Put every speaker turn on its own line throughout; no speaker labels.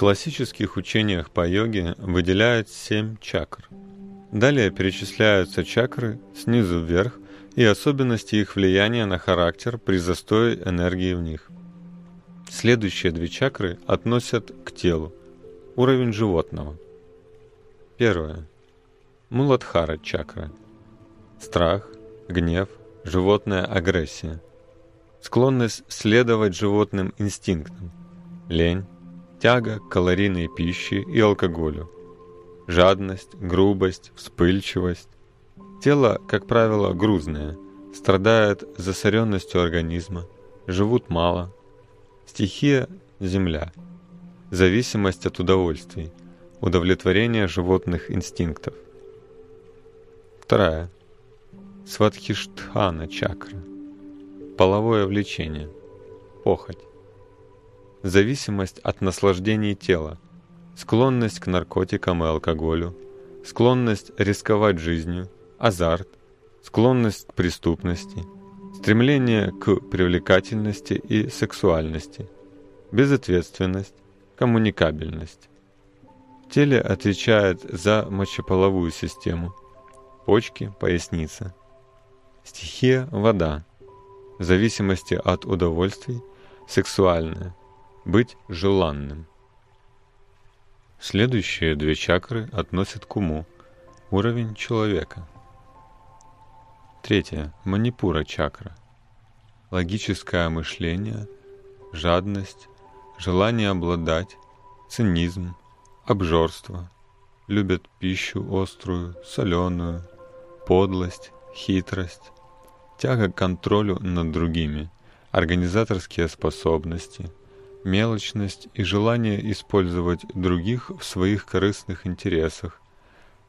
классических учениях по йоге выделяют семь чакр. Далее перечисляются чакры снизу вверх и особенности их влияния на характер при застое энергии в них. Следующие две чакры относят к телу, уровень животного. Первое. Муладхара чакра. Страх, гнев, животная агрессия. Склонность следовать животным инстинктам. Лень, тяга к калорийной пище и алкоголю. Жадность, грубость, вспыльчивость. Тело, как правило, грузное, страдает засоренностью организма, живут мало. Стихия – земля. Зависимость от удовольствий, удовлетворение животных инстинктов. Вторая. Сватхиштхана чакра. Половое влечение. Похоть. Зависимость от наслаждений тела. Склонность к наркотикам и алкоголю. Склонность рисковать жизнью. Азарт. Склонность к преступности. Стремление к привлекательности и сексуальности. Безответственность. Коммуникабельность. В теле отвечает за мочеполовую систему. Почки, поясница. Стихия – вода. В зависимости от удовольствий – сексуальная. Быть желанным. Следующие две чакры относят к уму. Уровень человека. Третье. Манипура чакра. Логическое мышление, жадность, желание обладать, цинизм, обжорство. Любят пищу острую, соленую, подлость, хитрость, тяга к контролю над другими, организаторские способности, мелочность и желание использовать других в своих корыстных интересах,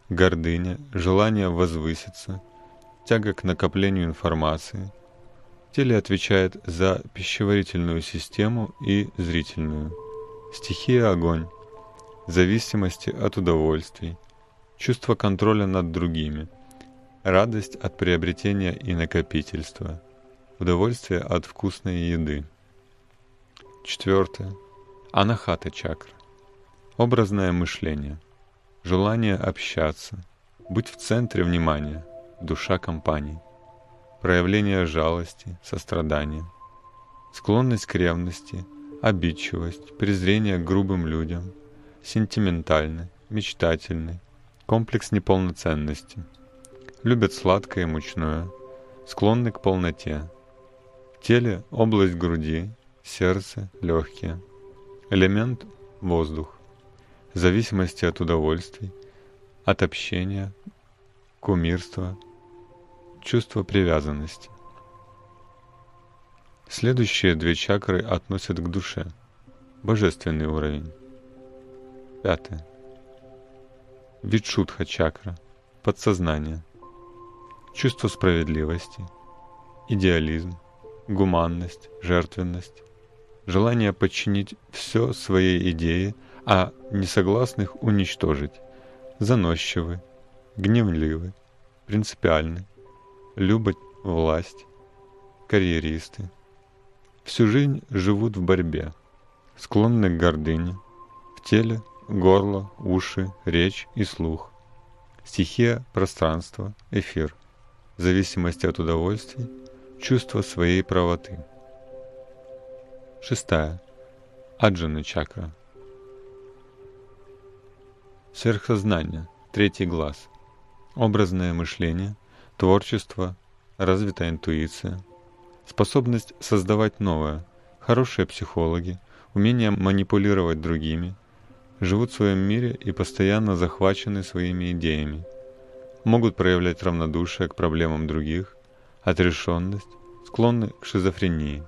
гордыня, желание возвыситься, тяга к накоплению информации. Теле отвечает за пищеварительную систему и зрительную. Стихия огонь, зависимости от удовольствий, чувство контроля над другими – радость от приобретения и накопительства, удовольствие от вкусной еды. Четвертое. Анахата чакра. Образное мышление, желание общаться, быть в центре внимания, душа компании, проявление жалости, сострадания, склонность к ревности, обидчивость, презрение к грубым людям, сентиментальный, мечтательный, комплекс неполноценности – любят сладкое и мучное, склонны к полноте. В теле область груди, сердце, легкие. Элемент – воздух. В зависимости от удовольствий, от общения, кумирства, чувство привязанности. Следующие две чакры относят к душе. Божественный уровень. Пятое. Вичудха чакра. Подсознание чувство справедливости, идеализм, гуманность, жертвенность, желание подчинить все своей идее, а несогласных уничтожить, заносчивы, гневливы, принципиальны, любят власть, карьеристы. Всю жизнь живут в борьбе, склонны к гордыне, в теле горло, уши, речь и слух, стихия пространства, эфир в зависимости от удовольствий, чувство своей правоты. Шестая. Аджана чакра. Сверхсознание, третий глаз. Образное мышление, творчество, развитая интуиция, способность создавать новое, хорошие психологи, умение манипулировать другими, живут в своем мире и постоянно захвачены своими идеями – могут проявлять равнодушие к проблемам других, отрешенность, склонны к шизофрении.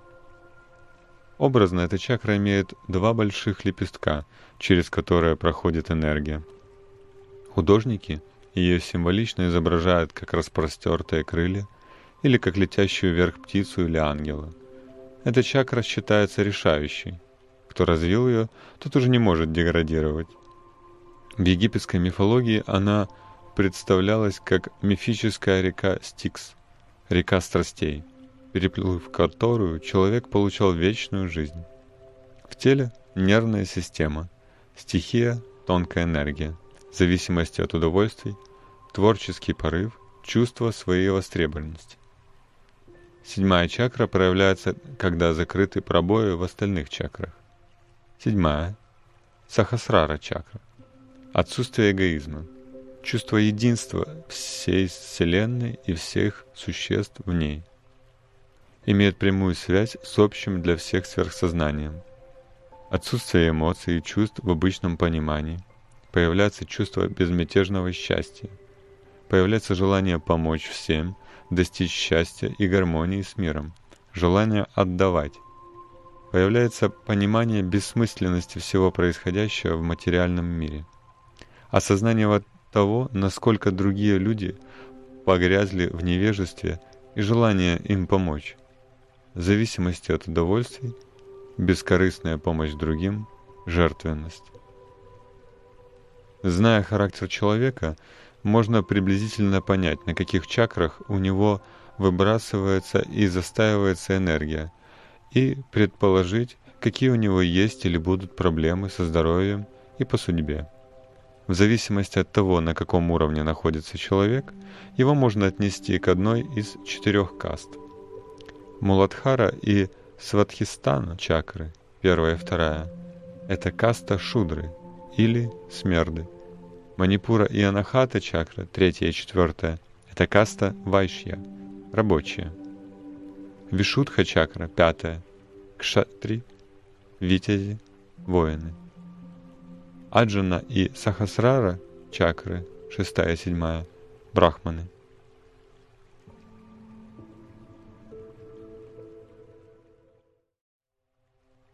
Образно эта чакра имеет два больших лепестка, через которые проходит энергия. Художники ее символично изображают как распростертые крылья или как летящую вверх птицу или ангела. Эта чакра считается решающей. Кто развил ее, тот уже не может деградировать. В египетской мифологии она представлялась как мифическая река Стикс, река страстей, переплыв которую человек получал вечную жизнь. В теле нервная система, Стихия – тонкая энергия, в зависимости от удовольствий, творческий порыв, чувство своей востребованности. Седьмая чакра проявляется, когда закрыты пробои в остальных чакрах. Седьмая – сахасрара чакра. Отсутствие эгоизма. Чувство единства всей Вселенной и всех существ в ней. Имеет прямую связь с общим для всех сверхсознанием. Отсутствие эмоций и чувств в обычном понимании. Появляется чувство безмятежного счастья. Появляется желание помочь всем, достичь счастья и гармонии с миром. Желание отдавать появляется понимание бессмысленности всего происходящего в материальном мире. Осознание того, насколько другие люди погрязли в невежестве и желание им помочь. Зависимости от удовольствий, бескорыстная помощь другим, жертвенность. Зная характер человека, можно приблизительно понять, на каких чакрах у него выбрасывается и застаивается энергия – и предположить, какие у него есть или будут проблемы со здоровьем и по судьбе. В зависимости от того, на каком уровне находится человек, его можно отнести к одной из четырех каст. Муладхара и Сватхистана чакры, первая и вторая, это каста шудры или смерды. Манипура и Анахата чакра, третья и четвертая, это каста вайшья, рабочая. Вишудха чакра, пятая. Кшатри, витязи, воины. Аджана и Сахасрара чакры, шестая и седьмая, брахманы.